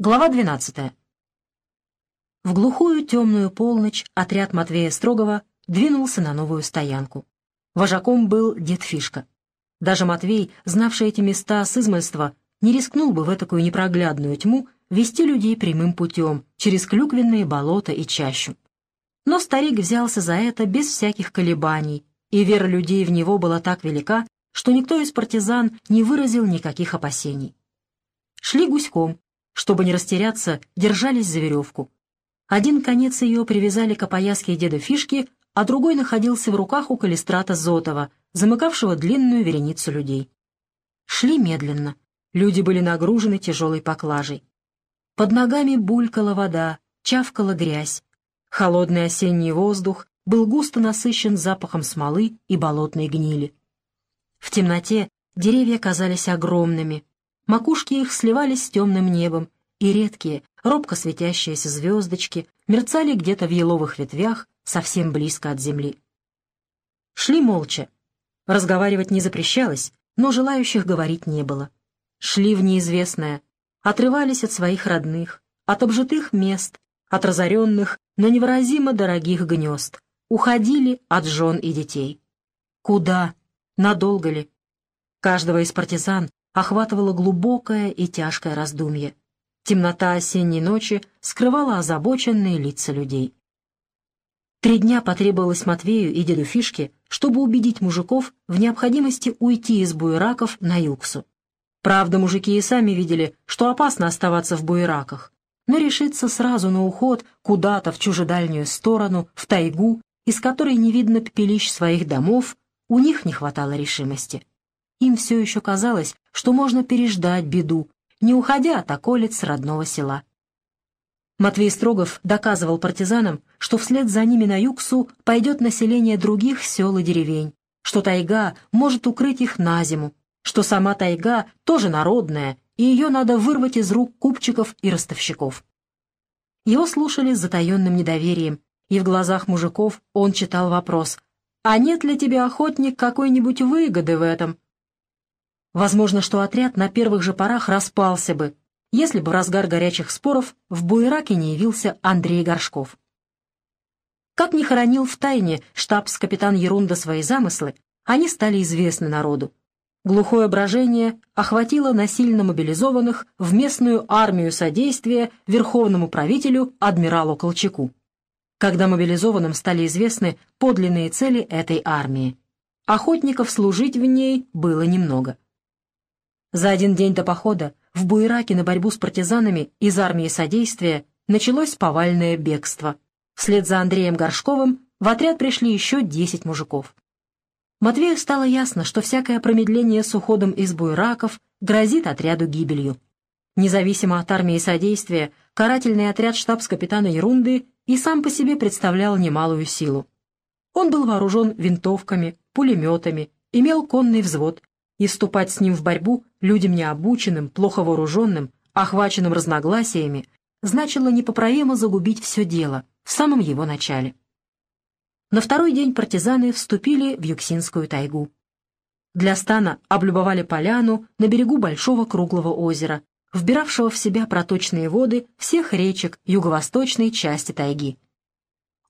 Глава 12. В глухую темную полночь отряд Матвея Строгова двинулся на новую стоянку. Вожаком был дед Фишка. Даже Матвей, знавший эти места с измольства, не рискнул бы в такую непроглядную тьму вести людей прямым путем, через клюквенные болота и чащу. Но старик взялся за это без всяких колебаний, и вера людей в него была так велика, что никто из партизан не выразил никаких опасений. Шли гуськом, чтобы не растеряться, держались за веревку. Один конец ее привязали к опояске деда Фишки, а другой находился в руках у калистрата Зотова, замыкавшего длинную вереницу людей. Шли медленно. Люди были нагружены тяжелой поклажей. Под ногами булькала вода, чавкала грязь. Холодный осенний воздух был густо насыщен запахом смолы и болотной гнили. В темноте деревья казались огромными, Макушки их сливались с темным небом, и редкие, робко светящиеся звездочки мерцали где-то в еловых ветвях совсем близко от земли. Шли молча. Разговаривать не запрещалось, но желающих говорить не было. Шли в неизвестное, отрывались от своих родных, от обжитых мест, от разоренных, но невыразимо дорогих гнезд, уходили от жен и детей. Куда? Надолго ли? Каждого из партизан охватывало глубокое и тяжкое раздумье. Темнота осенней ночи скрывала озабоченные лица людей. Три дня потребовалось Матвею и деду Фишке, чтобы убедить мужиков в необходимости уйти из буераков на Юксу. Правда, мужики и сами видели, что опасно оставаться в буераках, но решиться сразу на уход куда-то в чужедальнюю сторону, в тайгу, из которой не видно пепелищ своих домов, у них не хватало решимости. Им все еще казалось, что можно переждать беду, не уходя от околиц родного села. Матвей Строгов доказывал партизанам, что вслед за ними на Юксу пойдет население других сел и деревень, что тайга может укрыть их на зиму, что сама тайга тоже народная, и ее надо вырвать из рук купчиков и ростовщиков. Его слушали с затаенным недоверием, и в глазах мужиков он читал вопрос «А нет ли тебе, охотник, какой-нибудь выгоды в этом?» Возможно, что отряд на первых же порах распался бы, если бы в разгар горячих споров в Буераке не явился Андрей Горшков. Как не хоронил в тайне штабс-капитан Ерунда свои замыслы, они стали известны народу. Глухое брожение охватило насильно мобилизованных в местную армию содействия верховному правителю адмиралу Колчаку. Когда мобилизованным стали известны подлинные цели этой армии. Охотников служить в ней было немного. За один день до похода в Буераке на борьбу с партизанами из армии содействия началось повальное бегство. Вслед за Андреем Горшковым в отряд пришли еще десять мужиков. Матвею стало ясно, что всякое промедление с уходом из буераков грозит отряду гибелью. Независимо от армии содействия, карательный отряд штабс-капитана Ерунды и сам по себе представлял немалую силу. Он был вооружен винтовками, пулеметами, имел конный взвод, и вступать с ним в борьбу людям необученным, плохо вооруженным, охваченным разногласиями, значило непоправимо загубить все дело в самом его начале. На второй день партизаны вступили в Юксинскую тайгу. Для стана облюбовали поляну на берегу большого круглого озера, вбиравшего в себя проточные воды всех речек юго-восточной части тайги.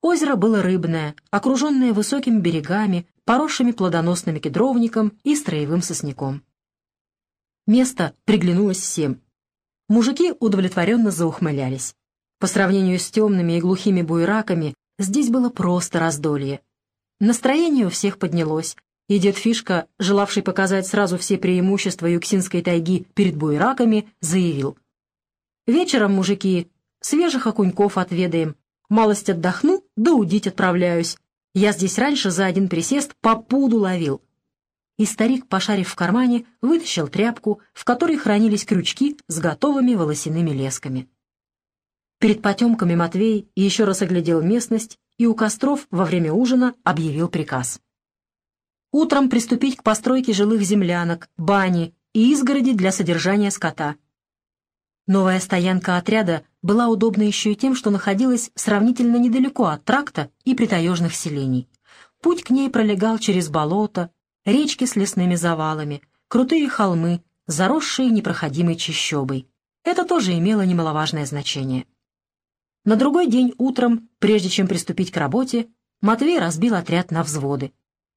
Озеро было рыбное, окруженное высокими берегами, поросшими плодоносным кедровником и строевым сосняком. Место приглянулось всем. Мужики удовлетворенно заухмылялись. По сравнению с темными и глухими буераками, здесь было просто раздолье. Настроение у всех поднялось, и дед Фишка, желавший показать сразу все преимущества юксинской тайги перед буераками, заявил. «Вечером, мужики, свежих окуньков отведаем. Малость отдохну, да удить отправляюсь. Я здесь раньше за один присест по пуду ловил. И старик, пошарив в кармане, вытащил тряпку, в которой хранились крючки с готовыми волосяными лесками. Перед потемками Матвей еще раз оглядел местность и у костров во время ужина объявил приказ. Утром приступить к постройке жилых землянок, бани и изгороди для содержания скота — Новая стоянка отряда была удобна еще и тем, что находилась сравнительно недалеко от тракта и притаежных селений. Путь к ней пролегал через болото, речки с лесными завалами, крутые холмы, заросшие непроходимой чащобой. это тоже имело немаловажное значение. На другой день утром, прежде чем приступить к работе, Матвей разбил отряд на взводы.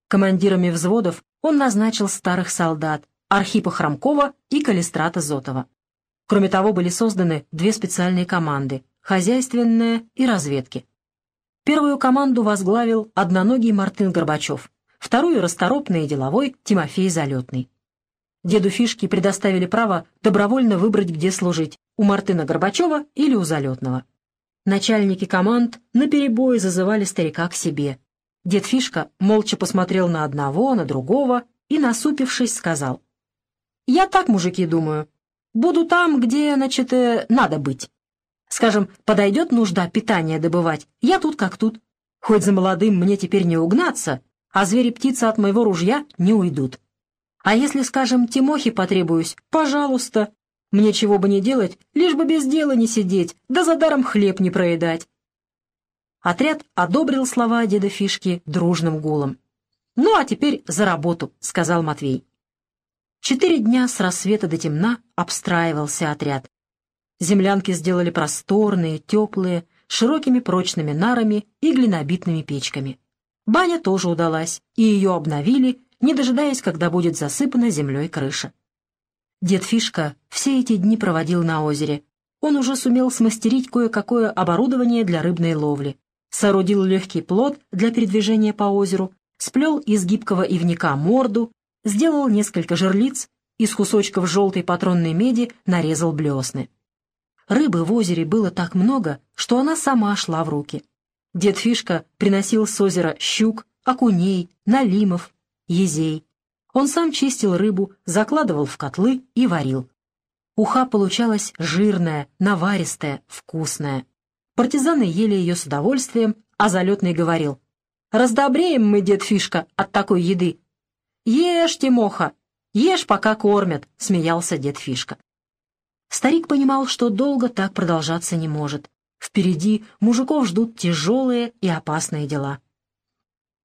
Командирами взводов он назначил старых солдат Архипа Хромкова и Калистрата Зотова. Кроме того, были созданы две специальные команды — хозяйственная и разведки. Первую команду возглавил одноногий Мартын Горбачев, вторую — расторопный и деловой Тимофей Залетный. Деду Фишке предоставили право добровольно выбрать, где служить — у Мартына Горбачева или у Залетного. Начальники команд наперебой зазывали старика к себе. Дед Фишка молча посмотрел на одного, на другого и, насупившись, сказал. «Я так, мужики, думаю. Буду там, где, значит, э, надо быть. Скажем, подойдет нужда питания добывать, я тут как тут. Хоть за молодым мне теперь не угнаться, а звери-птицы от моего ружья не уйдут. А если, скажем, Тимохе потребуюсь, пожалуйста. Мне чего бы не делать, лишь бы без дела не сидеть, да за даром хлеб не проедать. Отряд одобрил слова деда Фишки дружным гулом. «Ну, а теперь за работу», — сказал Матвей. Четыре дня с рассвета до темна обстраивался отряд. Землянки сделали просторные, теплые, широкими прочными нарами и глинобитными печками. Баня тоже удалась, и ее обновили, не дожидаясь, когда будет засыпана землей крыша. Дед Фишка все эти дни проводил на озере. Он уже сумел смастерить кое-какое оборудование для рыбной ловли, соорудил легкий плот для передвижения по озеру, сплел из гибкого ивника морду, сделал несколько жерлиц, из кусочков желтой патронной меди нарезал блесны. Рыбы в озере было так много, что она сама шла в руки. Дед Фишка приносил с озера щук, окуней, налимов, езей. Он сам чистил рыбу, закладывал в котлы и варил. Уха получалась жирная, наваристая, вкусная. Партизаны ели ее с удовольствием, а залетный говорил. «Раздобреем мы, дед Фишка, от такой еды. «Ешь, Тимоха, ешь, пока кормят», — смеялся дед Фишка. Старик понимал, что долго так продолжаться не может. Впереди мужиков ждут тяжелые и опасные дела.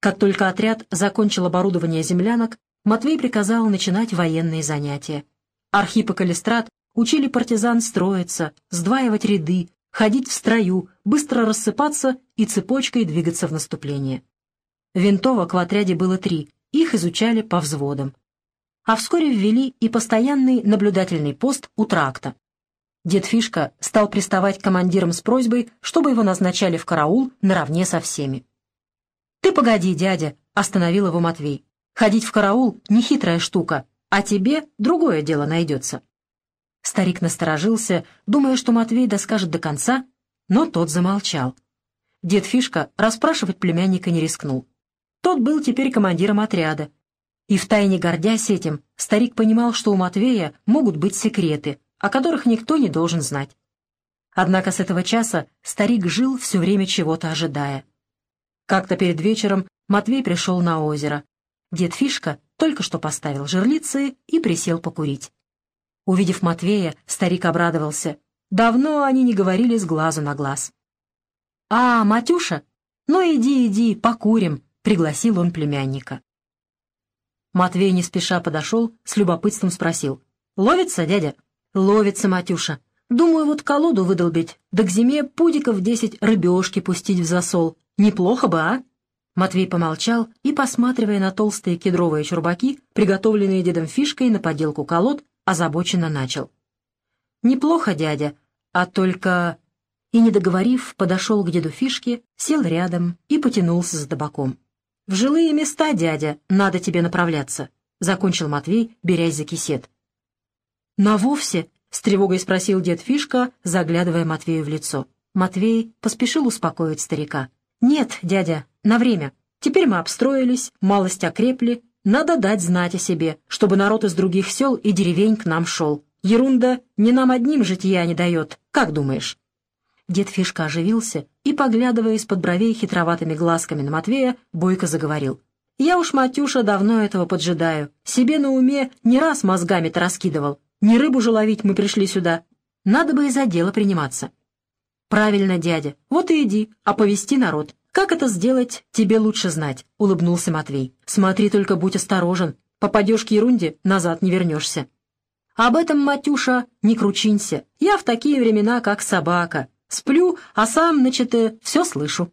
Как только отряд закончил оборудование землянок, Матвей приказал начинать военные занятия. Архип и Калистрат учили партизан строиться, сдваивать ряды, ходить в строю, быстро рассыпаться и цепочкой двигаться в наступление. Винтовок в отряде было три, их изучали по взводам. А вскоре ввели и постоянный наблюдательный пост у тракта. Дед Фишка стал приставать к командирам с просьбой, чтобы его назначали в караул наравне со всеми. «Ты погоди, дядя», — остановил его Матвей. «Ходить в караул — нехитрая штука, а тебе другое дело найдется». Старик насторожился, думая, что Матвей доскажет до конца, но тот замолчал. Дед Фишка расспрашивать племянника не рискнул. Тот был теперь командиром отряда. И втайне гордясь этим, старик понимал, что у Матвея могут быть секреты, о которых никто не должен знать. Однако с этого часа старик жил все время чего-то ожидая. Как-то перед вечером Матвей пришел на озеро. Дед Фишка только что поставил жерлицы и присел покурить. Увидев Матвея, старик обрадовался. Давно они не говорили с глазу на глаз. «А, Матюша? Ну иди, иди, покурим», пригласил он племянника. Матвей не спеша подошел, с любопытством спросил. «Ловится, дядя?» «Ловится, Матюша. Думаю, вот колоду выдолбить, да к зиме пудиков десять рыбешки пустить в засол. Неплохо бы, а?» Матвей помолчал и, посматривая на толстые кедровые чурбаки, приготовленные дедом фишкой на поделку колод, озабоченно начал. «Неплохо, дядя, а только...» И, не договорив, подошел к деду фишке, сел рядом и потянулся за табаком. «В жилые места, дядя, надо тебе направляться», — закончил Матвей, берясь за кисет. «На вовсе?» — с тревогой спросил дед Фишка, заглядывая Матвею в лицо. Матвей поспешил успокоить старика. «Нет, дядя, на время. Теперь мы обстроились, малость окрепли. Надо дать знать о себе, чтобы народ из других сел и деревень к нам шел. Ерунда не нам одним житья не дает. Как думаешь?» Дед Фишка оживился и, поглядывая из-под бровей хитроватыми глазками на Матвея, бойко заговорил. «Я уж, Матюша, давно этого поджидаю. Себе на уме не раз мозгами-то раскидывал. Не рыбу же ловить мы пришли сюда. Надо бы и за дело приниматься». «Правильно, дядя. Вот и иди, оповести народ. Как это сделать, тебе лучше знать», — улыбнулся Матвей. «Смотри только, будь осторожен. Попадешь к ерунде, назад не вернешься». Об этом, Матюша, не кручинься. Я в такие времена, как собака. Сплю, а сам, значит, все слышу.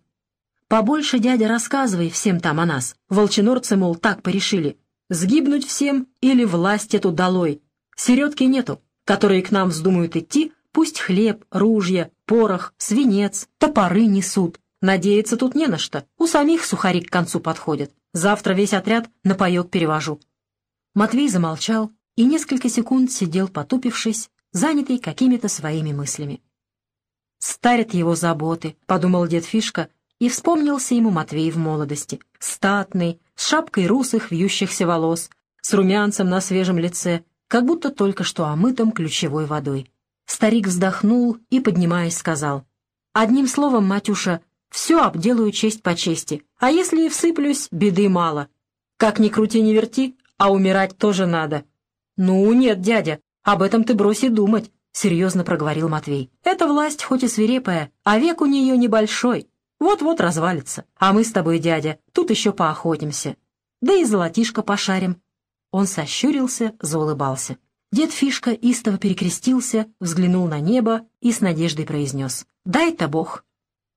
Побольше, дядя, рассказывай всем там о нас. Волчинорцы, мол, так порешили. Сгибнуть всем или власть эту долой. Середки нету, которые к нам вздумают идти, пусть хлеб, ружья, порох, свинец, топоры несут. Надеяться тут не на что. У самих сухари к концу подходят. Завтра весь отряд на паек перевожу. Матвей замолчал и несколько секунд сидел потупившись, занятый какими-то своими мыслями. «Старят его заботы», — подумал дед Фишка, и вспомнился ему Матвей в молодости. Статный, с шапкой русых вьющихся волос, с румянцем на свежем лице, как будто только что омытым ключевой водой. Старик вздохнул и, поднимаясь, сказал, «Одним словом, Матюша, все обделаю честь по чести, а если и всыплюсь, беды мало. Как ни крути, ни верти, а умирать тоже надо». «Ну, нет, дядя, об этом ты брось и думать», — серьезно проговорил Матвей. «Эта власть хоть и свирепая, а век у нее небольшой. Вот-вот развалится. А мы с тобой, дядя, тут еще поохотимся. Да и золотишко пошарим». Он сощурился, заулыбался. Дед Фишка истово перекрестился, взглянул на небо и с надеждой произнес «Дай-то Бог».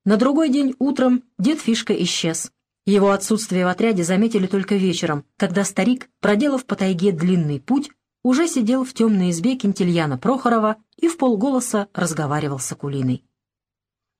На другой день утром дед Фишка исчез. Его отсутствие в отряде заметили только вечером, когда старик, проделав по тайге длинный путь, уже сидел в темной избе Кентильяна Прохорова и в полголоса разговаривал с Акулиной.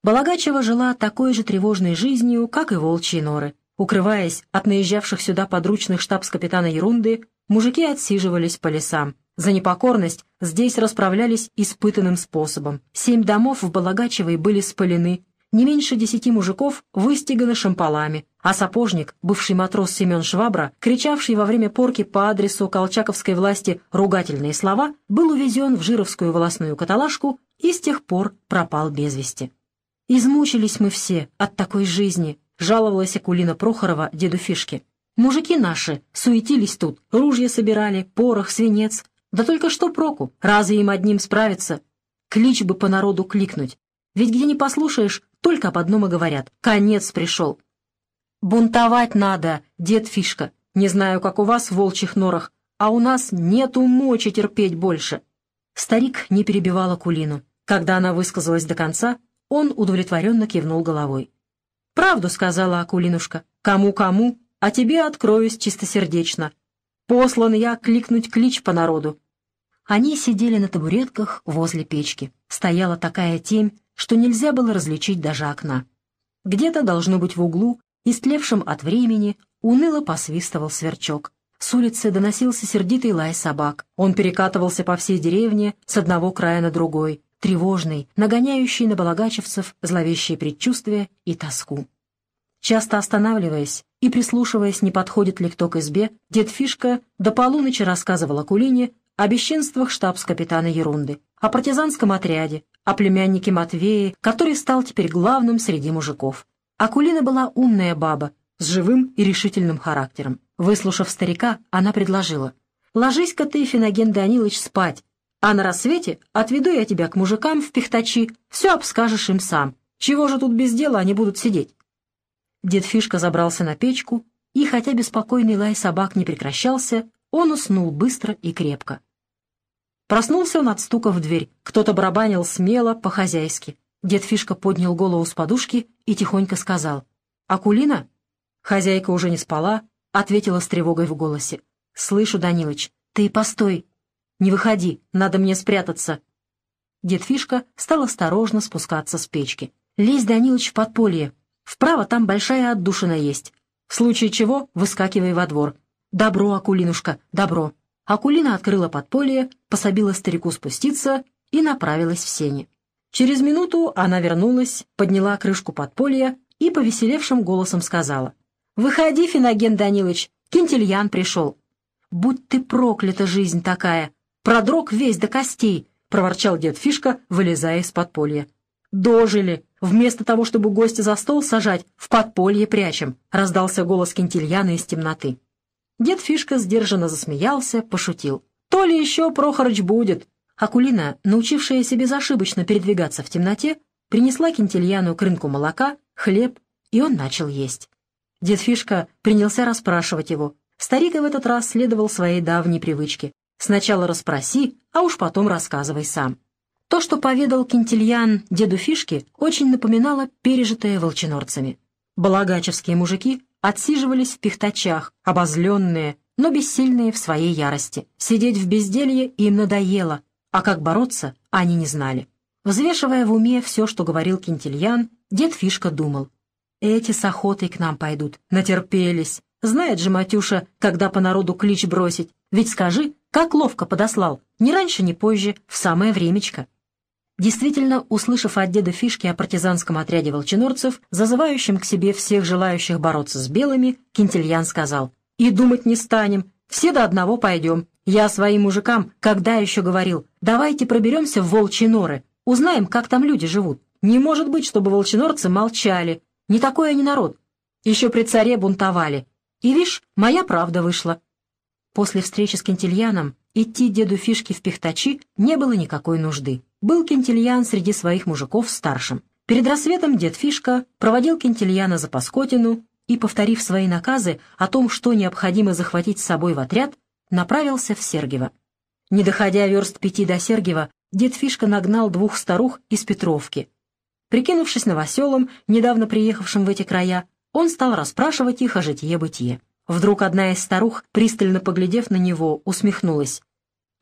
Балагачева жила такой же тревожной жизнью, как и волчьи норы. Укрываясь от наезжавших сюда подручных штабс-капитана Ерунды, мужики отсиживались по лесам. За непокорность здесь расправлялись испытанным способом. Семь домов в Балагачевой были спалены, не меньше десяти мужиков выстиганы шампалами, а сапожник, бывший матрос Семен Швабра, кричавший во время порки по адресу колчаковской власти ругательные слова, был увезен в Жировскую волосную каталажку и с тех пор пропал без вести. «Измучились мы все от такой жизни», — жаловалась Акулина Прохорова деду Фишке. «Мужики наши суетились тут, ружья собирали, порох, свинец. Да только что проку, разве им одним справиться? Клич бы по народу кликнуть. Ведь где не послушаешь, только об одном и говорят. Конец пришел. Бунтовать надо, дед Фишка. Не знаю, как у вас в волчьих норах, а у нас нету мочи терпеть больше. Старик не перебивал Акулину. Когда она высказалась до конца, он удовлетворенно кивнул головой. «Правду сказала Акулинушка. Кому-кому, а тебе откроюсь чистосердечно. Послан я кликнуть клич по народу». Они сидели на табуретках возле печки. Стояла такая темь, что нельзя было различить даже окна. Где-то, должно быть в углу, истлевшем от времени, уныло посвистывал сверчок. С улицы доносился сердитый лай собак. Он перекатывался по всей деревне с одного края на другой, тревожный, нагоняющий на балагачевцев зловещие предчувствия и тоску. Часто останавливаясь и прислушиваясь, не подходит ли кто к избе, дед Фишка до полуночи рассказывал Акулине о бесчинствах штабс-капитана Ерунды, о партизанском отряде, о племяннике Матвее, который стал теперь главным среди мужиков. Акулина была умная баба, с живым и решительным характером. Выслушав старика, она предложила, «Ложись-ка ты, Феноген Данилович, спать, а на рассвете отведу я тебя к мужикам в пихтачи, все обскажешь им сам. Чего же тут без дела они будут сидеть?» Дед Фишка забрался на печку, и хотя беспокойный лай собак не прекращался, он уснул быстро и крепко. Проснулся он от стука в дверь. Кто-то барабанил смело, по-хозяйски. Дед Фишка поднял голову с подушки и тихонько сказал. «Акулина?» Хозяйка уже не спала, ответила с тревогой в голосе. «Слышу, Данилыч, ты постой. Не выходи, надо мне спрятаться». Дед Фишка стал осторожно спускаться с печки. «Лезь, Данилыч, в подполье. Вправо там большая отдушина есть. В случае чего выскакивай во двор. Добро, Акулинушка, добро». Акулина открыла подполье, пособила старику спуститься и направилась в сени. Через минуту она вернулась, подняла крышку подполья и повеселевшим голосом сказала. «Выходи, Финоген Данилович, Кентильян пришел». «Будь ты проклята, жизнь такая! Продрог весь до костей!» — проворчал дед Фишка, вылезая из подполья. «Дожили! Вместо того, чтобы гостя за стол сажать, в подполье прячем!» — раздался голос Кентильяна из темноты. Дед Фишка сдержанно засмеялся, пошутил. «То ли еще Прохорыч будет!» Акулина, научившаяся безошибочно передвигаться в темноте, принесла Кентильяну к рынку молока, хлеб, и он начал есть. Дед Фишка принялся расспрашивать его. Старик в этот раз следовал своей давней привычке. Сначала расспроси, а уж потом рассказывай сам. То, что поведал Кентильян деду Фишке, очень напоминало пережитое волчинорцами. Балагачевские мужики отсиживались в пихтачах, обозленные, но бессильные в своей ярости. Сидеть в безделье им надоело, а как бороться они не знали. Взвешивая в уме все, что говорил Кентильян, дед Фишка думал. «Эти с охотой к нам пойдут, натерпелись. Знает же Матюша, когда по народу клич бросить. Ведь скажи, как ловко подослал, ни раньше, ни позже, в самое времечко». Действительно, услышав от деда Фишки о партизанском отряде волчинорцев, зазывающем к себе всех желающих бороться с белыми, Кентильян сказал, «И думать не станем, все до одного пойдем. Я своим мужикам когда еще говорил, давайте проберемся в волчьи норы, узнаем, как там люди живут. Не может быть, чтобы волчинорцы молчали. Не такой они народ. Еще при царе бунтовали. И, вишь, моя правда вышла». После встречи с Кентильяном идти деду Фишки в Пихтачи не было никакой нужды был Кентильян среди своих мужиков старшим. Перед рассветом дед Фишка проводил Кентильяна за Паскотину и, повторив свои наказы о том, что необходимо захватить с собой в отряд, направился в Сергиево. Не доходя верст пяти до Сергиева, дед Фишка нагнал двух старух из Петровки. Прикинувшись новоселом, недавно приехавшим в эти края, он стал расспрашивать их о житье-бытие. Вдруг одна из старух, пристально поглядев на него, усмехнулась.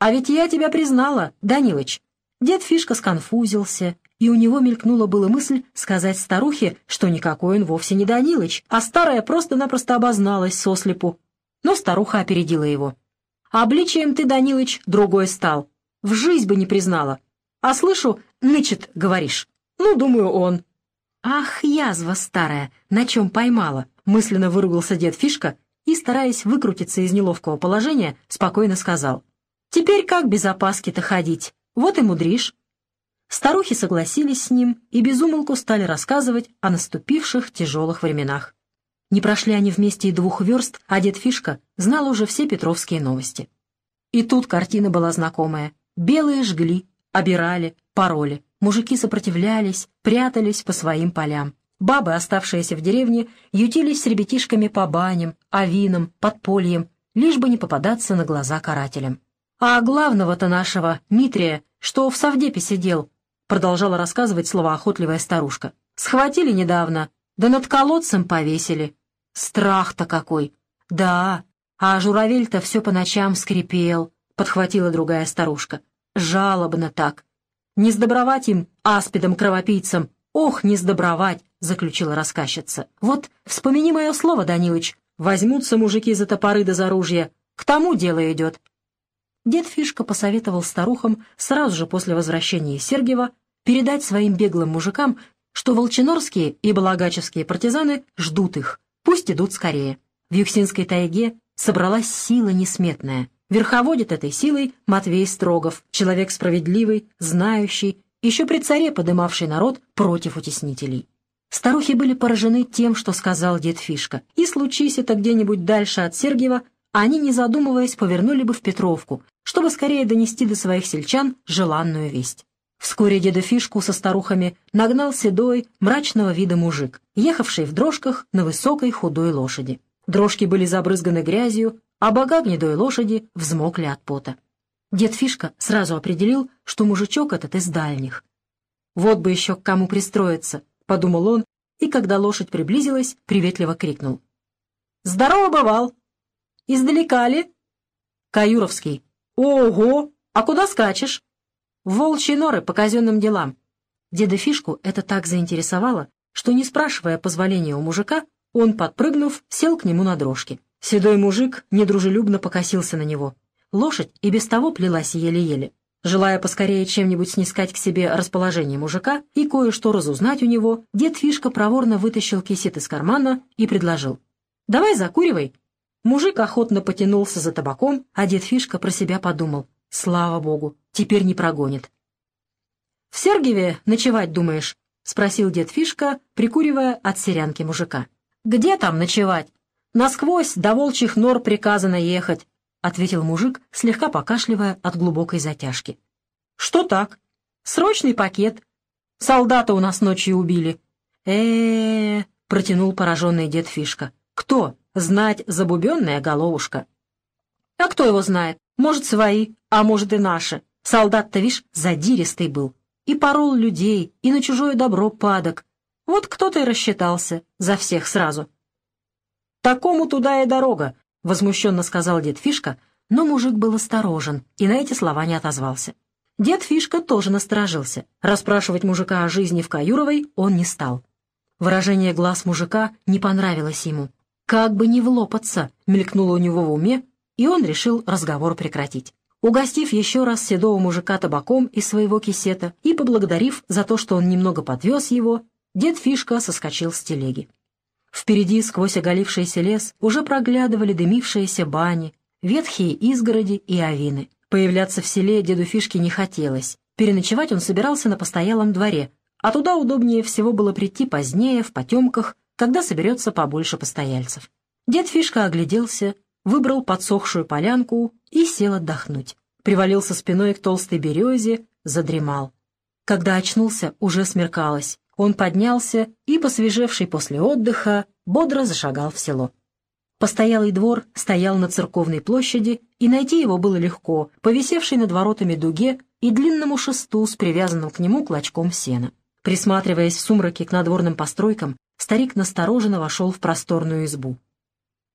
«А ведь я тебя признала, Данилыч. Дед Фишка сконфузился, и у него мелькнула была мысль сказать старухе, что никакой он вовсе не Данилыч, а старая просто-напросто обозналась сослепу. Но старуха опередила его. «Обличием ты, Данилыч, другой стал. В жизнь бы не признала. А слышу, нычет, говоришь. Ну, думаю, он». «Ах, язва старая, на чем поймала?» — мысленно выругался дед Фишка и, стараясь выкрутиться из неловкого положения, спокойно сказал. «Теперь как без опаски-то ходить? Вот и мудришь». Старухи согласились с ним и безумолку стали рассказывать о наступивших тяжелых временах. Не прошли они вместе и двух верст, а дед Фишка знал уже все петровские новости. И тут картина была знакомая. Белые жгли, обирали, пароли. Мужики сопротивлялись, прятались по своим полям. Бабы, оставшиеся в деревне, ютились с ребятишками по баням, авинам, подпольям, лишь бы не попадаться на глаза карателям. А главного-то нашего, Митрия, что в совдепе сидел, продолжала рассказывать словоохотливая старушка. Схватили недавно, да над колодцем повесили. Страх-то какой! Да, а журавель-то все по ночам скрипел, подхватила другая старушка. Жалобно так. Не сдобровать им, аспидом-кровопийцам, ох, не сдобровать, заключила рассказчица. Вот, вспомини мое слово, Данилыч, возьмутся мужики за топоры да за ружья, к тому дело идет. Дед Фишка посоветовал старухам сразу же после возвращения Сергиева передать своим беглым мужикам, что волчинорские и балагачевские партизаны ждут их, пусть идут скорее. В Юксинской тайге собралась сила несметная. Верховодит этой силой Матвей Строгов, человек справедливый, знающий, еще при царе подымавший народ против утеснителей. Старухи были поражены тем, что сказал дед Фишка, и случись это где-нибудь дальше от Сергиева, они, не задумываясь, повернули бы в Петровку, чтобы скорее донести до своих сельчан желанную весть. Вскоре деда Фишку со старухами нагнал седой, мрачного вида мужик, ехавший в дрожках на высокой худой лошади. Дрожки были забрызганы грязью, а бога гнедой лошади взмокли от пота. Дед Фишка сразу определил, что мужичок этот из дальних. «Вот бы еще к кому пристроиться», — подумал он, и когда лошадь приблизилась, приветливо крикнул. «Здорово, бывал! Издалека ли?» «Каюровский». «Ого! А куда скачешь?» «В волчьи норы по казенным делам». Деда Фишку это так заинтересовало, что, не спрашивая позволения у мужика, он, подпрыгнув, сел к нему на дрожке. Седой мужик недружелюбно покосился на него. Лошадь и без того плелась еле-еле. Желая поскорее чем-нибудь снискать к себе расположение мужика и кое-что разузнать у него, дед Фишка проворно вытащил кисет из кармана и предложил. «Давай закуривай, Мужик охотно потянулся за табаком, а дед Фишка про себя подумал. Слава богу, теперь не прогонит. «В Сергиеве ночевать думаешь?» — спросил дед Фишка, прикуривая от серянки мужика. «Где там ночевать? Насквозь до волчьих нор приказано ехать», — ответил мужик, слегка покашливая от глубокой затяжки. «Что так? Срочный пакет. Солдата у нас ночью убили». Э, -э, -э протянул пораженный дед Фишка. «Кто?» знать забубенная головушка. А кто его знает? Может, свои, а может и наши. Солдат-то, вишь, задиристый был. И порол людей, и на чужое добро падок. Вот кто-то и рассчитался за всех сразу. «Такому туда и дорога», — возмущенно сказал дед Фишка, но мужик был осторожен и на эти слова не отозвался. Дед Фишка тоже насторожился. Расспрашивать мужика о жизни в Каюровой он не стал. Выражение глаз мужика не понравилось ему. «Как бы не влопаться!» — мелькнуло у него в уме, и он решил разговор прекратить. Угостив еще раз седого мужика табаком из своего кисета и поблагодарив за то, что он немного подвез его, дед Фишка соскочил с телеги. Впереди, сквозь оголившийся лес, уже проглядывали дымившиеся бани, ветхие изгороди и авины. Появляться в селе деду Фишке не хотелось. Переночевать он собирался на постоялом дворе, а туда удобнее всего было прийти позднее, в потемках, когда соберется побольше постояльцев. Дед Фишка огляделся, выбрал подсохшую полянку и сел отдохнуть. Привалился спиной к толстой березе, задремал. Когда очнулся, уже смеркалось. Он поднялся и, посвежевший после отдыха, бодро зашагал в село. Постоялый двор стоял на церковной площади, и найти его было легко, повисевший над воротами дуге и длинному шесту с привязанным к нему клочком сена. Присматриваясь в сумраке к надворным постройкам, старик настороженно вошел в просторную избу.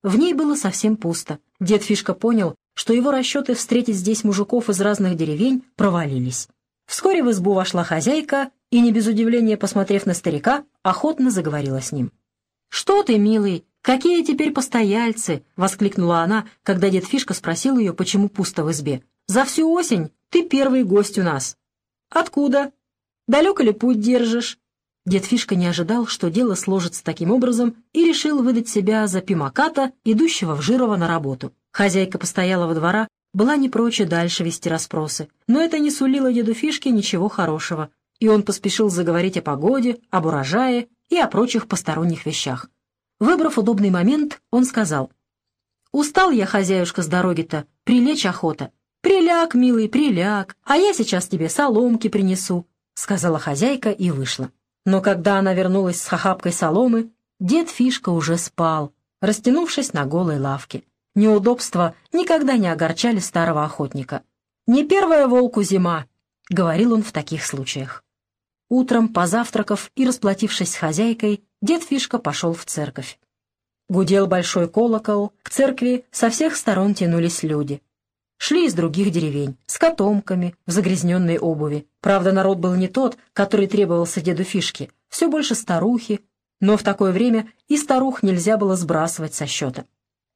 В ней было совсем пусто. Дед Фишка понял, что его расчеты встретить здесь мужиков из разных деревень провалились. Вскоре в избу вошла хозяйка и, не без удивления посмотрев на старика, охотно заговорила с ним. «Что ты, милый, «Какие теперь постояльцы?» — воскликнула она, когда дед Фишка спросил ее, почему пусто в избе. «За всю осень ты первый гость у нас». «Откуда? Далеко ли путь держишь?» Дед Фишка не ожидал, что дело сложится таким образом, и решил выдать себя за пимаката, идущего в Жирово на работу. Хозяйка постоялого двора была не прочь дальше вести расспросы, но это не сулило деду Фишке ничего хорошего, и он поспешил заговорить о погоде, об урожае и о прочих посторонних вещах. Выбрав удобный момент, он сказал. «Устал я, хозяюшка, с дороги-то, прилечь охота». «Приляг, милый, приляг, а я сейчас тебе соломки принесу», — сказала хозяйка и вышла. Но когда она вернулась с хахапкой соломы, дед Фишка уже спал, растянувшись на голой лавке. Неудобства никогда не огорчали старого охотника. «Не первая волку зима», — говорил он в таких случаях. Утром, позавтракав и расплатившись с хозяйкой, дед Фишка пошел в церковь. Гудел большой колокол, к церкви со всех сторон тянулись люди. Шли из других деревень, с котомками, в загрязненной обуви. Правда, народ был не тот, который требовался деду Фишке, все больше старухи, но в такое время и старух нельзя было сбрасывать со счета.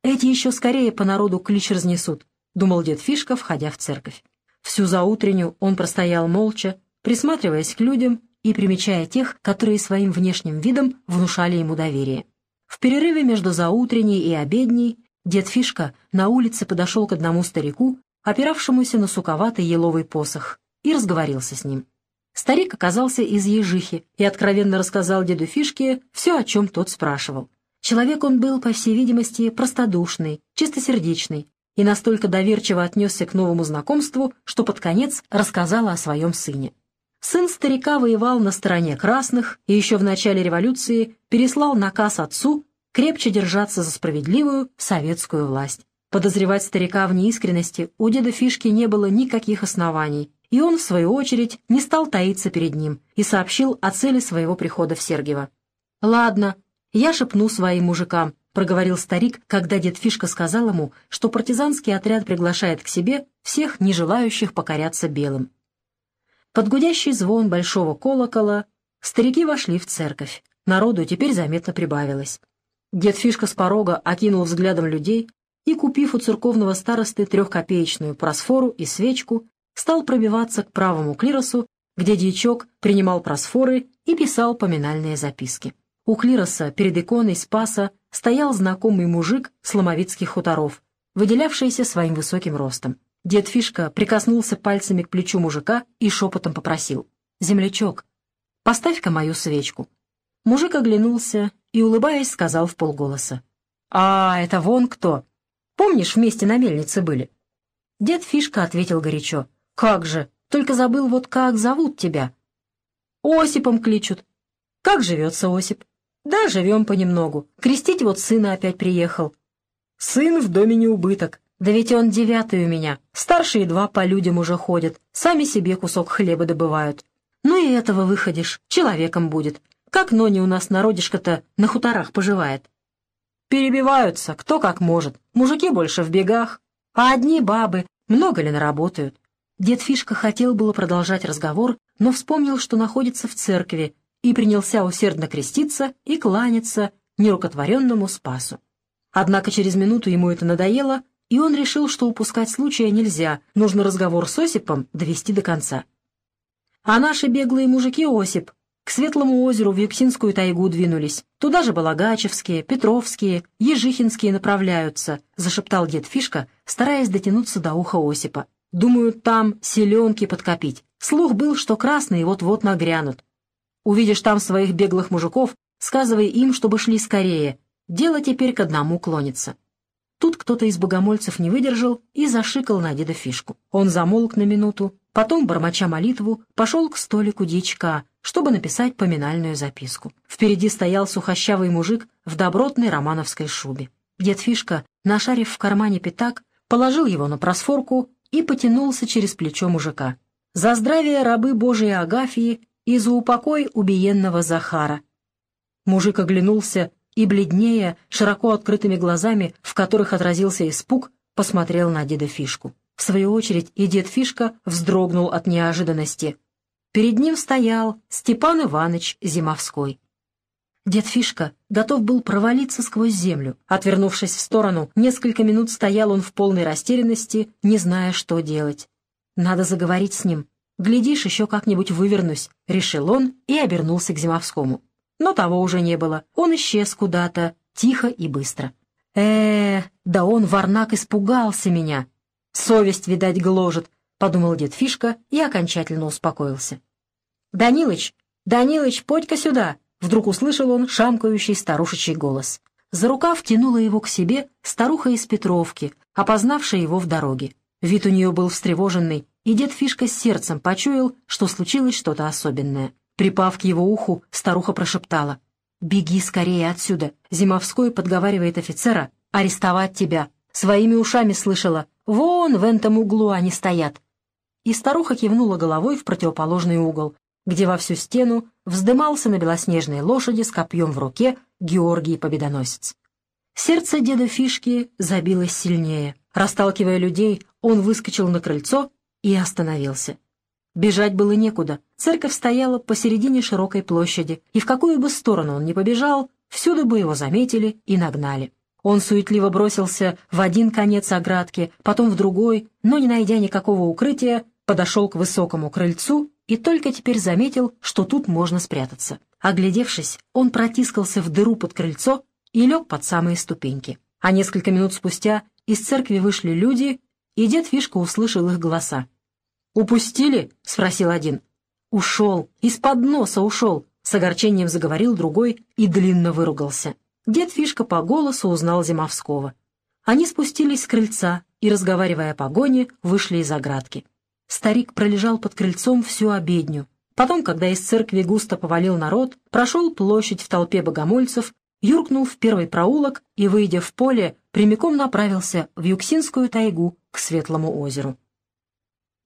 «Эти еще скорее по народу клич разнесут», — думал дед Фишка, входя в церковь. Всю заутренню он простоял молча, присматриваясь к людям и примечая тех, которые своим внешним видом внушали ему доверие. В перерыве между заутренней и обедней дед Фишка на улице подошел к одному старику, опиравшемуся на суковатый еловый посох, и разговорился с ним. Старик оказался из ежихи и откровенно рассказал деду Фишке все, о чем тот спрашивал. Человек он был, по всей видимости, простодушный, чистосердечный и настолько доверчиво отнесся к новому знакомству, что под конец рассказал о своем сыне. Сын старика воевал на стороне красных и еще в начале революции переслал наказ отцу крепче держаться за справедливую советскую власть. Подозревать старика в неискренности у деда Фишки не было никаких оснований, и он, в свою очередь, не стал таиться перед ним и сообщил о цели своего прихода в Сергиево. «Ладно, я шепну своим мужикам», — проговорил старик, когда дед Фишка сказал ему, что партизанский отряд приглашает к себе всех не желающих покоряться белым. Под гудящий звон большого колокола старики вошли в церковь. Народу теперь заметно прибавилось. Дед Фишка с порога окинул взглядом людей и, купив у церковного старосты трехкопеечную просфору и свечку, стал пробиваться к правому клиросу, где дьячок принимал просфоры и писал поминальные записки. У клироса перед иконой Спаса стоял знакомый мужик сломовицких хуторов, выделявшийся своим высоким ростом. Дед Фишка прикоснулся пальцами к плечу мужика и шепотом попросил. «Землячок, поставь-ка мою свечку». Мужик оглянулся и, улыбаясь, сказал в полголоса. «А, это вон кто! Помнишь, вместе на мельнице были?» Дед Фишка ответил горячо. «Как же! Только забыл вот как зовут тебя». «Осипом кличут». «Как живется Осип?» «Да, живем понемногу. Крестить вот сына опять приехал». «Сын в доме не убыток. Да ведь он девятый у меня. Старшие два по людям уже ходят, сами себе кусок хлеба добывают. Ну и этого выходишь, человеком будет. Как Нони у нас народишко-то на хуторах поживает. Перебиваются, кто как может. Мужики больше в бегах, а одни бабы много ли наработают. Дед Фишка хотел было продолжать разговор, но вспомнил, что находится в церкви, и принялся усердно креститься и кланяться нерукотворенному Спасу. Однако через минуту ему это надоело, и он решил, что упускать случая нельзя, нужно разговор с Осипом довести до конца. А наши беглые мужики, Осип, к Светлому озеру в Юксинскую тайгу двинулись. Туда же Балагачевские, Петровские, Ежихинские направляются, — зашептал дед Фишка, стараясь дотянуться до уха Осипа. Думаю, там селенки подкопить. Слух был, что красные вот-вот нагрянут. Увидишь там своих беглых мужиков, сказывай им, чтобы шли скорее. Дело теперь к одному клонится. Тут кто-то из богомольцев не выдержал и зашикал на деда Фишку. Он замолк на минуту, потом, бормоча молитву, пошел к столику дичка, чтобы написать поминальную записку. Впереди стоял сухощавый мужик в добротной романовской шубе. Дед Фишка, нашарив в кармане пятак, положил его на просфорку и потянулся через плечо мужика. «За здравие рабы Божией Агафии и за упокой убиенного Захара». Мужик оглянулся и, бледнее, широко открытыми глазами, в которых отразился испуг, посмотрел на деда Фишку. В свою очередь и дед Фишка вздрогнул от неожиданности. Перед ним стоял Степан Иванович Зимовской. Дед Фишка готов был провалиться сквозь землю. Отвернувшись в сторону, несколько минут стоял он в полной растерянности, не зная, что делать. «Надо заговорить с ним. Глядишь, еще как-нибудь вывернусь», — решил он и обернулся к Зимовскому. Но того уже не было. Он исчез куда-то, тихо и быстро. э, -э да он, Варнак, испугался меня. Совесть, видать, гложет, — подумал дед Фишка и окончательно успокоился. «Данилыч! Данилыч, подь-ка сюда!» Вдруг услышал он шамкающий старушечий голос. За рукав тянула его к себе старуха из Петровки, опознавшая его в дороге. Вид у нее был встревоженный, и дед Фишка с сердцем почуял, что случилось что-то особенное. Припав к его уху, старуха прошептала. «Беги скорее отсюда. Зимовской подговаривает офицера арестовать тебя. Своими ушами слышала. Вон в этом углу они стоят». И старуха кивнула головой в противоположный угол, где во всю стену вздымался на белоснежной лошади с копьем в руке Георгий Победоносец. Сердце деда Фишки забилось сильнее. Расталкивая людей, он выскочил на крыльцо и остановился. Бежать было некуда. Церковь стояла посередине широкой площади, и в какую бы сторону он ни побежал, всюду бы его заметили и нагнали. Он суетливо бросился в один конец оградки, потом в другой, но, не найдя никакого укрытия, подошел к высокому крыльцу и только теперь заметил, что тут можно спрятаться. Оглядевшись, он протискался в дыру под крыльцо и лег под самые ступеньки. А несколько минут спустя из церкви вышли люди, и дед Фишка услышал их голоса. «Упустили?» — спросил один. «Ушел, из-под носа ушел», — с огорчением заговорил другой и длинно выругался. Дед Фишка по голосу узнал Зимовского. Они спустились с крыльца и, разговаривая о погоне, вышли из оградки. Старик пролежал под крыльцом всю обедню. Потом, когда из церкви густо повалил народ, прошел площадь в толпе богомольцев, юркнул в первый проулок и, выйдя в поле, прямиком направился в Юксинскую тайгу к Светлому озеру.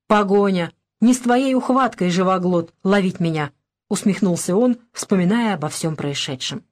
«Погоня! Не с твоей ухваткой, живоглот, ловить меня!» — усмехнулся он, вспоминая обо всем происшедшем.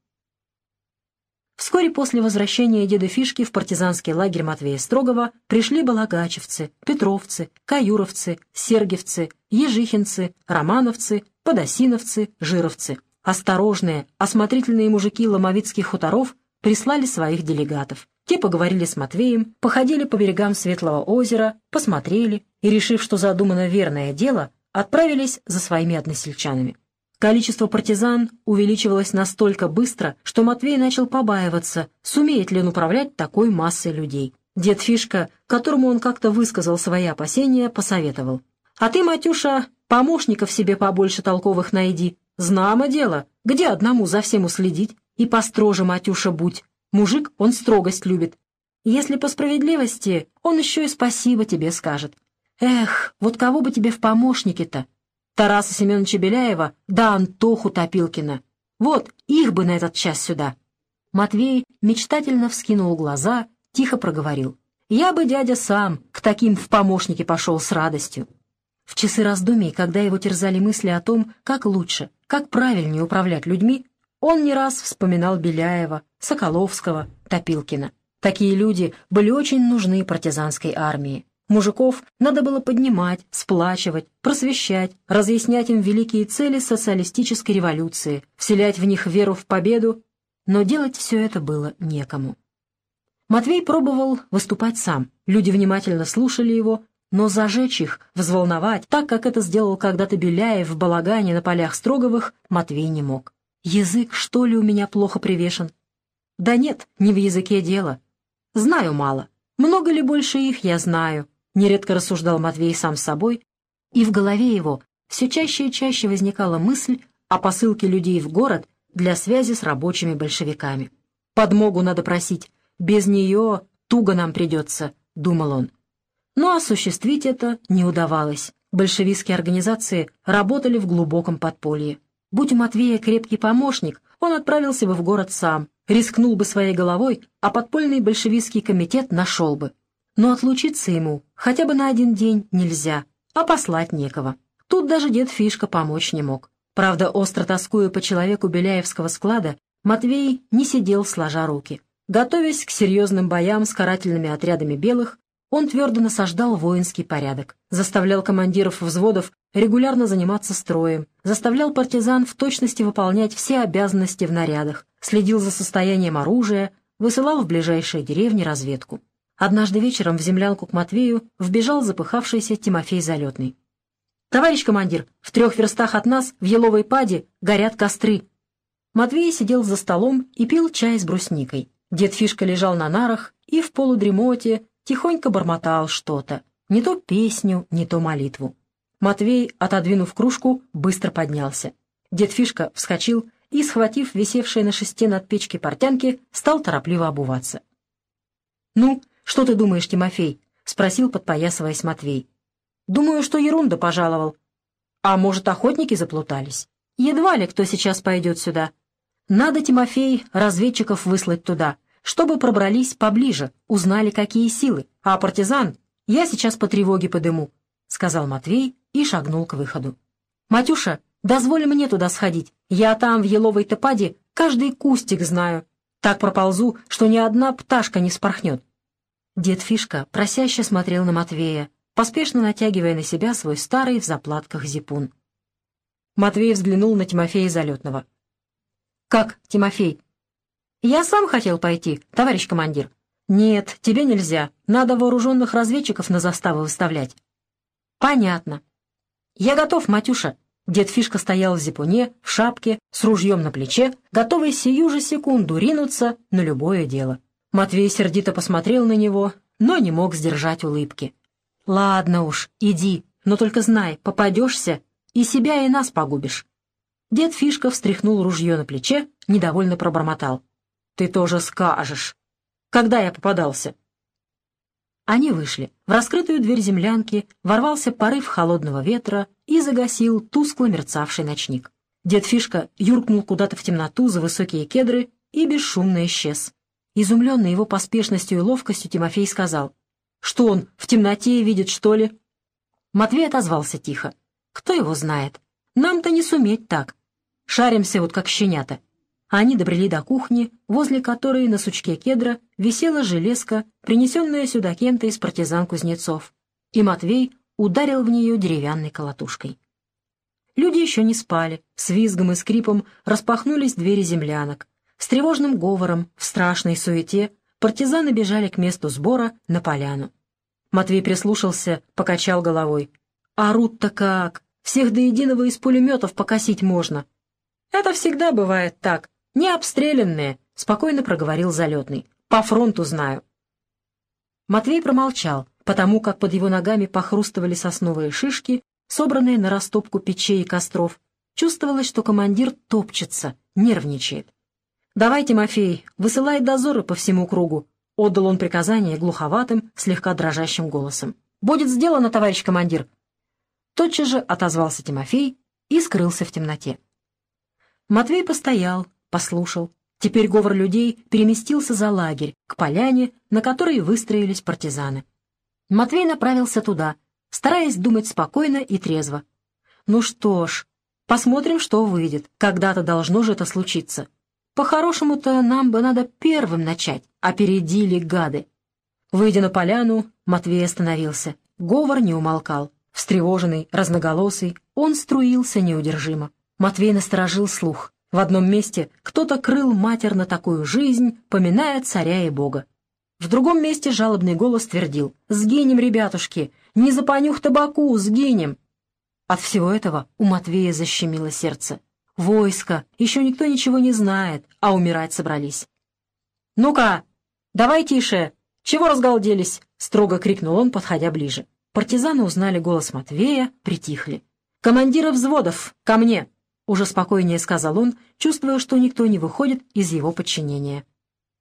Вскоре после возвращения деда Фишки в партизанский лагерь Матвея Строгова пришли балагачевцы, петровцы, каюровцы, сергевцы, ежихинцы, романовцы, подосиновцы, жировцы. Осторожные, осмотрительные мужики ломовицких хуторов прислали своих делегатов. Те поговорили с Матвеем, походили по берегам Светлого озера, посмотрели и, решив, что задумано верное дело, отправились за своими односельчанами. Количество партизан увеличивалось настолько быстро, что Матвей начал побаиваться, сумеет ли он управлять такой массой людей. Дед Фишка, которому он как-то высказал свои опасения, посоветовал. «А ты, Матюша, помощников себе побольше толковых найди. Знамо дело, где одному за всем уследить? И построже, Матюша, будь. Мужик, он строгость любит. Если по справедливости, он еще и спасибо тебе скажет. Эх, вот кого бы тебе в помощники-то? Тараса Семеновича Беляева да Антоху Топилкина. Вот, их бы на этот час сюда. Матвей мечтательно вскинул глаза, тихо проговорил. Я бы, дядя, сам к таким в помощники пошел с радостью. В часы раздумий, когда его терзали мысли о том, как лучше, как правильнее управлять людьми, он не раз вспоминал Беляева, Соколовского, Топилкина. Такие люди были очень нужны партизанской армии. Мужиков надо было поднимать, сплачивать, просвещать, разъяснять им великие цели социалистической революции, вселять в них веру в победу, но делать все это было некому. Матвей пробовал выступать сам, люди внимательно слушали его, но зажечь их, взволновать, так как это сделал когда-то Беляев в балагане на полях Строговых, Матвей не мог. Язык, что ли, у меня плохо привешен? Да нет, не в языке дело. Знаю мало. Много ли больше их, я знаю. Нередко рассуждал Матвей сам с собой, и в голове его все чаще и чаще возникала мысль о посылке людей в город для связи с рабочими большевиками. «Подмогу надо просить, без нее туго нам придется», — думал он. Но осуществить это не удавалось. Большевистские организации работали в глубоком подполье. Будь у Матвея крепкий помощник, он отправился бы в город сам, рискнул бы своей головой, а подпольный большевистский комитет нашел бы. Но отлучиться ему хотя бы на один день нельзя, а послать некого. Тут даже дед Фишка помочь не мог. Правда, остро тоскуя по человеку Беляевского склада, Матвей не сидел сложа руки. Готовясь к серьезным боям с карательными отрядами белых, он твердо насаждал воинский порядок, заставлял командиров взводов регулярно заниматься строем, заставлял партизан в точности выполнять все обязанности в нарядах, следил за состоянием оружия, высылал в ближайшие деревни разведку. Однажды вечером в землянку к Матвею вбежал запыхавшийся Тимофей Залетный. «Товарищ командир, в трех верстах от нас, в еловой паде, горят костры». Матвей сидел за столом и пил чай с брусникой. Дед Фишка лежал на нарах и в полудремоте тихонько бормотал что-то, не то песню, не то молитву. Матвей, отодвинув кружку, быстро поднялся. Дед Фишка вскочил и, схватив висевшие на шесте над печки портянки, стал торопливо обуваться. «Ну, «Что ты думаешь, Тимофей?» — спросил, подпоясываясь Матвей. «Думаю, что ерунда пожаловал. А может, охотники заплутались? Едва ли кто сейчас пойдет сюда. Надо, Тимофей, разведчиков выслать туда, чтобы пробрались поближе, узнали, какие силы. А партизан я сейчас по тревоге подыму», — сказал Матвей и шагнул к выходу. «Матюша, дозволь мне туда сходить. Я там, в еловой топаде, каждый кустик знаю. Так проползу, что ни одна пташка не спорхнет. Дед Фишка просяще смотрел на Матвея, поспешно натягивая на себя свой старый в заплатках зипун. Матвей взглянул на Тимофея Залетного. «Как, Тимофей?» «Я сам хотел пойти, товарищ командир». «Нет, тебе нельзя. Надо вооруженных разведчиков на заставы выставлять». «Понятно». «Я готов, Матюша». Дед Фишка стоял в зипуне, в шапке, с ружьем на плече, готовый сию же секунду ринуться на любое дело. Матвей сердито посмотрел на него, но не мог сдержать улыбки. «Ладно уж, иди, но только знай, попадешься, и себя, и нас погубишь». Дед Фишка встряхнул ружье на плече, недовольно пробормотал. «Ты тоже скажешь. Когда я попадался?» Они вышли. В раскрытую дверь землянки ворвался порыв холодного ветра и загасил тускло мерцавший ночник. Дед Фишка юркнул куда-то в темноту за высокие кедры и бесшумно исчез. Изумленный его поспешностью и ловкостью, Тимофей сказал, «Что он, в темноте видит, что ли?» Матвей отозвался тихо. «Кто его знает? Нам-то не суметь так. Шаримся вот как щенята». Они добрели до кухни, возле которой на сучке кедра висела железка, принесенная сюда кем-то из партизан Кузнецов, и Матвей ударил в нее деревянной колотушкой. Люди еще не спали, с визгом и скрипом распахнулись двери землянок, с тревожным говором, в страшной суете, партизаны бежали к месту сбора на поляну. Матвей прислушался, покачал головой. «Орут-то как! Всех до единого из пулеметов покосить можно!» «Это всегда бывает так, не обстрелянные», — спокойно проговорил залетный. «По фронту знаю». Матвей промолчал, потому как под его ногами похрустывали сосновые шишки, собранные на растопку печей и костров. Чувствовалось, что командир топчется, нервничает. «Давай, Тимофей, высылай дозоры по всему кругу», — отдал он приказание глуховатым, слегка дрожащим голосом. «Будет сделано, товарищ командир». Тотчас же отозвался Тимофей и скрылся в темноте. Матвей постоял, послушал, Теперь говор людей переместился за лагерь, к поляне, на которой выстроились партизаны. Матвей направился туда, стараясь думать спокойно и трезво. Ну что ж, посмотрим, что выйдет. Когда-то должно же это случиться. По-хорошему-то нам бы надо первым начать, опередили гады. Выйдя на поляну, Матвей остановился. Говор не умолкал. Встревоженный, разноголосый, он струился неудержимо. Матвей насторожил слух. В одном месте кто-то крыл матер на такую жизнь, поминая царя и бога. В другом месте жалобный голос твердил «Сгинем, ребятушки! Не за понюх табаку, сгинем!» От всего этого у Матвея защемило сердце. Войско, еще никто ничего не знает, а умирать собрались. «Ну-ка, давай тише! Чего разгалделись?» — строго крикнул он, подходя ближе. Партизаны узнали голос Матвея, притихли. «Командиры взводов, ко мне!» — уже спокойнее сказал он, чувствуя, что никто не выходит из его подчинения.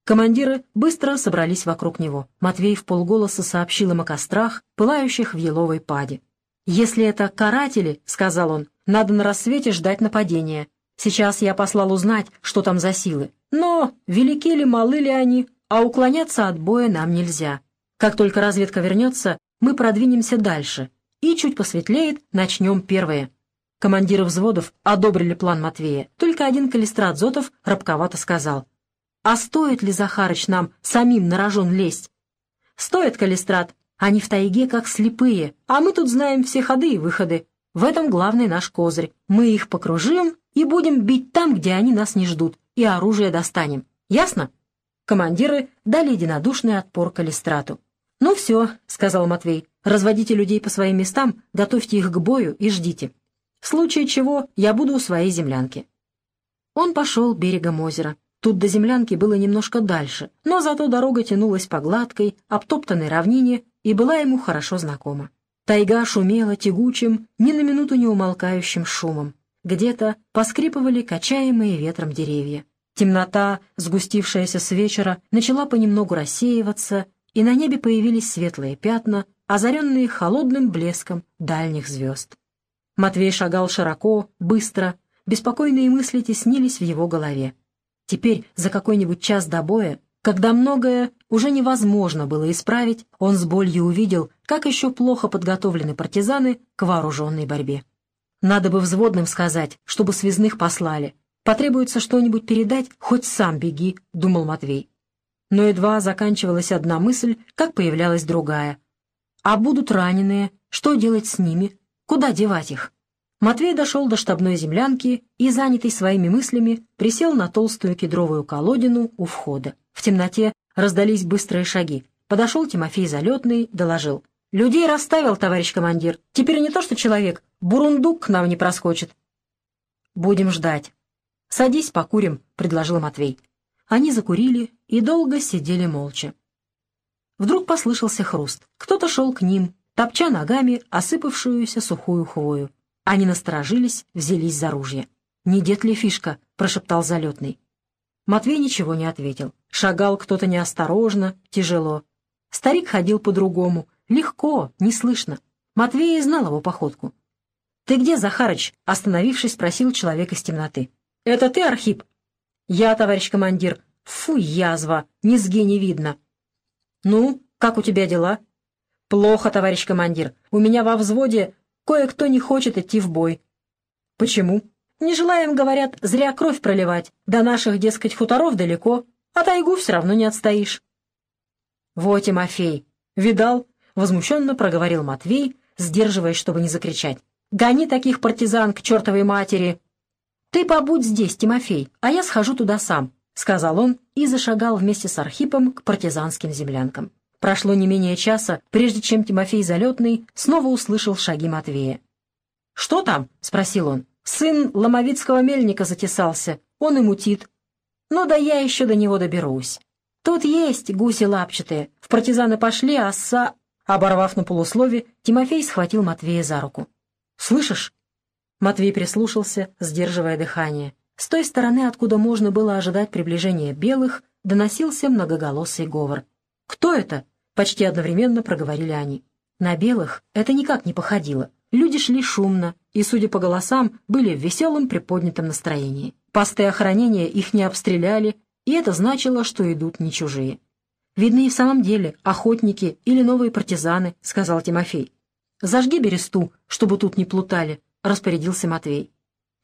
Командиры быстро собрались вокруг него. Матвей в полголоса сообщил им о кострах, пылающих в еловой паде. «Если это каратели, — сказал он, — надо на рассвете ждать нападения. Сейчас я послал узнать, что там за силы. Но велики ли, малы ли они, а уклоняться от боя нам нельзя. Как только разведка вернется, мы продвинемся дальше, и чуть посветлеет, начнем первые. Командиры взводов одобрили план Матвея, только один калистрат Зотов рабковато сказал. «А стоит ли, Захарыч, нам самим на рожон лезть?» «Стоит, калистрат. Они в тайге как слепые, а мы тут знаем все ходы и выходы. В этом главный наш козырь. Мы их покружим и будем бить там, где они нас не ждут, и оружие достанем. Ясно?» Командиры дали единодушный отпор калистрату. «Ну все», — сказал Матвей, — «разводите людей по своим местам, готовьте их к бою и ждите. В случае чего я буду у своей землянки». Он пошел берегом озера. Тут до землянки было немножко дальше, но зато дорога тянулась по гладкой, обтоптанной равнине и была ему хорошо знакома. Тайга шумела тягучим, ни на минуту не умолкающим шумом. Где-то поскрипывали качаемые ветром деревья. Темнота, сгустившаяся с вечера, начала понемногу рассеиваться, и на небе появились светлые пятна, озаренные холодным блеском дальних звезд. Матвей шагал широко, быстро, беспокойные мысли теснились в его голове. Теперь, за какой-нибудь час до боя, когда многое уже невозможно было исправить, он с болью увидел, как еще плохо подготовлены партизаны к вооруженной борьбе. Надо бы взводным сказать, чтобы связных послали. Потребуется что-нибудь передать, хоть сам беги, — думал Матвей. Но едва заканчивалась одна мысль, как появлялась другая. А будут раненые, что делать с ними? Куда девать их? Матвей дошел до штабной землянки и, занятый своими мыслями, присел на толстую кедровую колодину у входа. В темноте раздались быстрые шаги. Подошел Тимофей Залетный, доложил. «Людей расставил, товарищ командир. Теперь не то что человек, бурундук к нам не проскочит». «Будем ждать». «Садись, покурим», — предложил Матвей. Они закурили и долго сидели молча. Вдруг послышался хруст. Кто-то шел к ним, топча ногами осыпавшуюся сухую хвою. Они насторожились, взялись за ружья. «Не дед ли фишка?» — прошептал залетный. Матвей ничего не ответил. Шагал кто-то неосторожно, тяжело. Старик ходил по-другому, легко, неслышно. Матвей знал его походку. «Ты где, Захарыч?» — остановившись, спросил человек из темноты. «Это ты, Архип?» «Я, товарищ командир. Фу, язва, низги не видно». «Ну, как у тебя дела?» «Плохо, товарищ командир. У меня во взводе кое-кто не хочет идти в бой». «Почему?» «Не желаем, говорят, зря кровь проливать. До наших, дескать, хуторов далеко, а тайгу все равно не отстоишь». «Вот, Тимофей, видал?» — возмущенно проговорил Матвей, сдерживаясь, чтобы не закричать. «Гони таких партизан к чертовой матери!» «Ты побудь здесь, Тимофей, а я схожу туда сам», — сказал он и зашагал вместе с Архипом к партизанским землянкам. Прошло не менее часа, прежде чем Тимофей Залетный снова услышал шаги Матвея. «Что там?» — спросил он. «Сын ломовицкого мельника затесался, он и мутит. Ну да я еще до него доберусь. Тут есть гуси лапчатые, в партизаны пошли, а са...» Оборвав на полуслове, Тимофей схватил Матвея за руку. «Слышишь?» Матвей прислушался, сдерживая дыхание. С той стороны, откуда можно было ожидать приближения белых, доносился многоголосый говор. «Кто это?» — почти одновременно проговорили они. На белых это никак не походило. Люди шли шумно и, судя по голосам, были в веселом приподнятом настроении. Посты охранения их не обстреляли, и это значило, что идут не чужие. «Видны и в самом деле охотники или новые партизаны», — сказал Тимофей. «Зажги бересту, чтобы тут не плутали», — распорядился Матвей.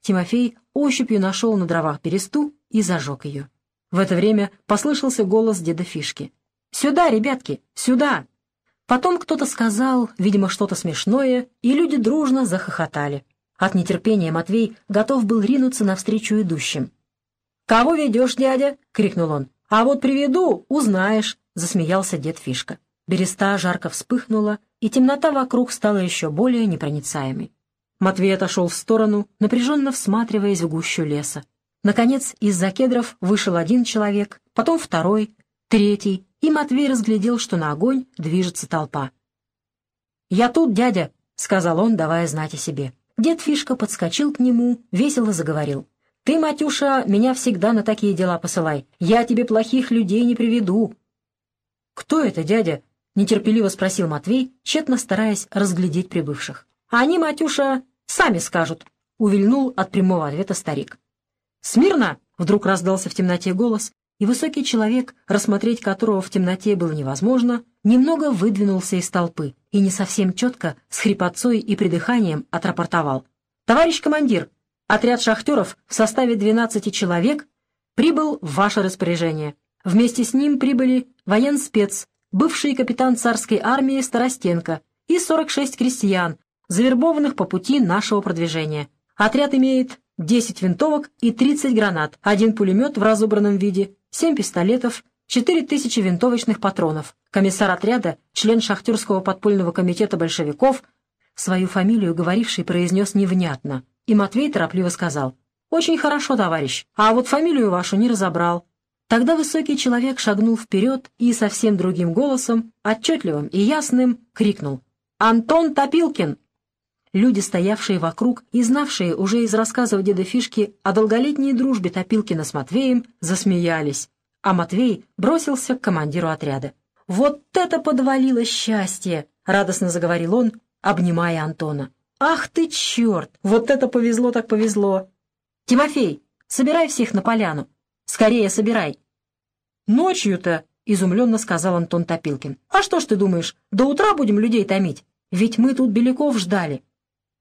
Тимофей ощупью нашел на дровах бересту и зажег ее. В это время послышался голос деда Фишки. «Сюда, ребятки, сюда!» Потом кто-то сказал, видимо, что-то смешное, и люди дружно захохотали. От нетерпения Матвей готов был ринуться навстречу идущим. «Кого ведешь, дядя?» — крикнул он. «А вот приведу, узнаешь», — засмеялся дед Фишка. Береста жарко вспыхнула, и темнота вокруг стала еще более непроницаемой. Матвей отошел в сторону, напряженно всматриваясь в гущу леса. Наконец, из-за кедров вышел один человек, потом второй, третий, и Матвей разглядел, что на огонь движется толпа. «Я тут, дядя», — сказал он, давая знать о себе. Дед Фишка подскочил к нему, весело заговорил. «Ты, Матюша, меня всегда на такие дела посылай. Я тебе плохих людей не приведу». «Кто это, дядя?» — нетерпеливо спросил Матвей, тщетно стараясь разглядеть прибывших. «Они, Матюша, сами скажут», — увильнул от прямого ответа старик. «Смирно!» — вдруг раздался в темноте голос, и высокий человек, рассмотреть которого в темноте было невозможно, немного выдвинулся из толпы и не совсем четко, с хрипотцой и придыханием отрапортовал. «Товарищ командир, отряд шахтеров в составе 12 человек прибыл в ваше распоряжение. Вместе с ним прибыли военспец, бывший капитан царской армии Старостенко и 46 крестьян, завербованных по пути нашего продвижения. Отряд имеет 10 винтовок и 30 гранат, один пулемет в разобранном виде, 7 пистолетов, 4000 винтовочных патронов. Комиссар отряда, член шахтерского подпольного комитета большевиков, свою фамилию говоривший произнес невнятно, и Матвей торопливо сказал, «Очень хорошо, товарищ, а вот фамилию вашу не разобрал». Тогда высокий человек шагнул вперед и совсем другим голосом, отчетливым и ясным, крикнул, «Антон Топилкин!» Люди, стоявшие вокруг и знавшие уже из рассказов деда Фишки о долголетней дружбе Топилкина с Матвеем, засмеялись, а Матвей бросился к командиру отряда. «Вот это подвалило счастье!» — радостно заговорил он, обнимая Антона. «Ах ты черт! Вот это повезло так повезло! Тимофей, собирай всех на поляну! Скорее собирай!» «Ночью-то!» — изумленно сказал Антон Топилкин. «А что ж ты думаешь, до утра будем людей томить? Ведь мы тут Беляков ждали!»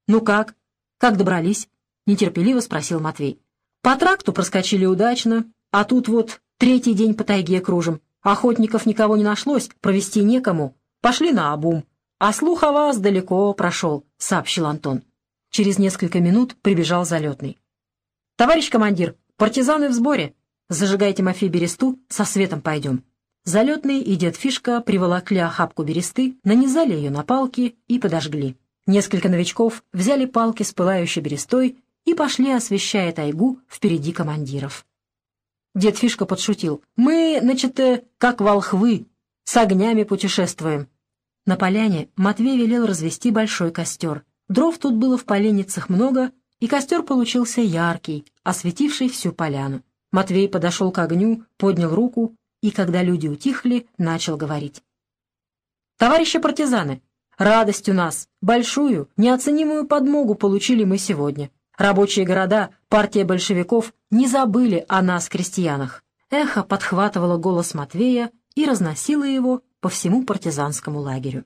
«Ну как? Как добрались?» — нетерпеливо спросил Матвей. «По тракту проскочили удачно, а тут вот третий день по тайге кружим. Охотников никого не нашлось, провести некому. Пошли на обум. А слух о вас далеко прошел», — сообщил Антон. Через несколько минут прибежал залетный. «Товарищ командир, партизаны в сборе. Зажигайте Тимофей бересту, со светом пойдем». Залетный и дед Фишка приволокли охапку бересты, нанизали ее на палки и подожгли. Несколько новичков взяли палки с пылающей берестой и пошли, освещая тайгу, впереди командиров. Дед Фишка подшутил. «Мы, значит, э, как волхвы, с огнями путешествуем». На поляне Матвей велел развести большой костер. Дров тут было в поленницах много, и костер получился яркий, осветивший всю поляну. Матвей подошел к огню, поднял руку и, когда люди утихли, начал говорить. «Товарищи партизаны, Радость у нас, большую, неоценимую подмогу получили мы сегодня. Рабочие города, партия большевиков не забыли о нас, крестьянах. Эхо подхватывало голос Матвея и разносило его по всему партизанскому лагерю.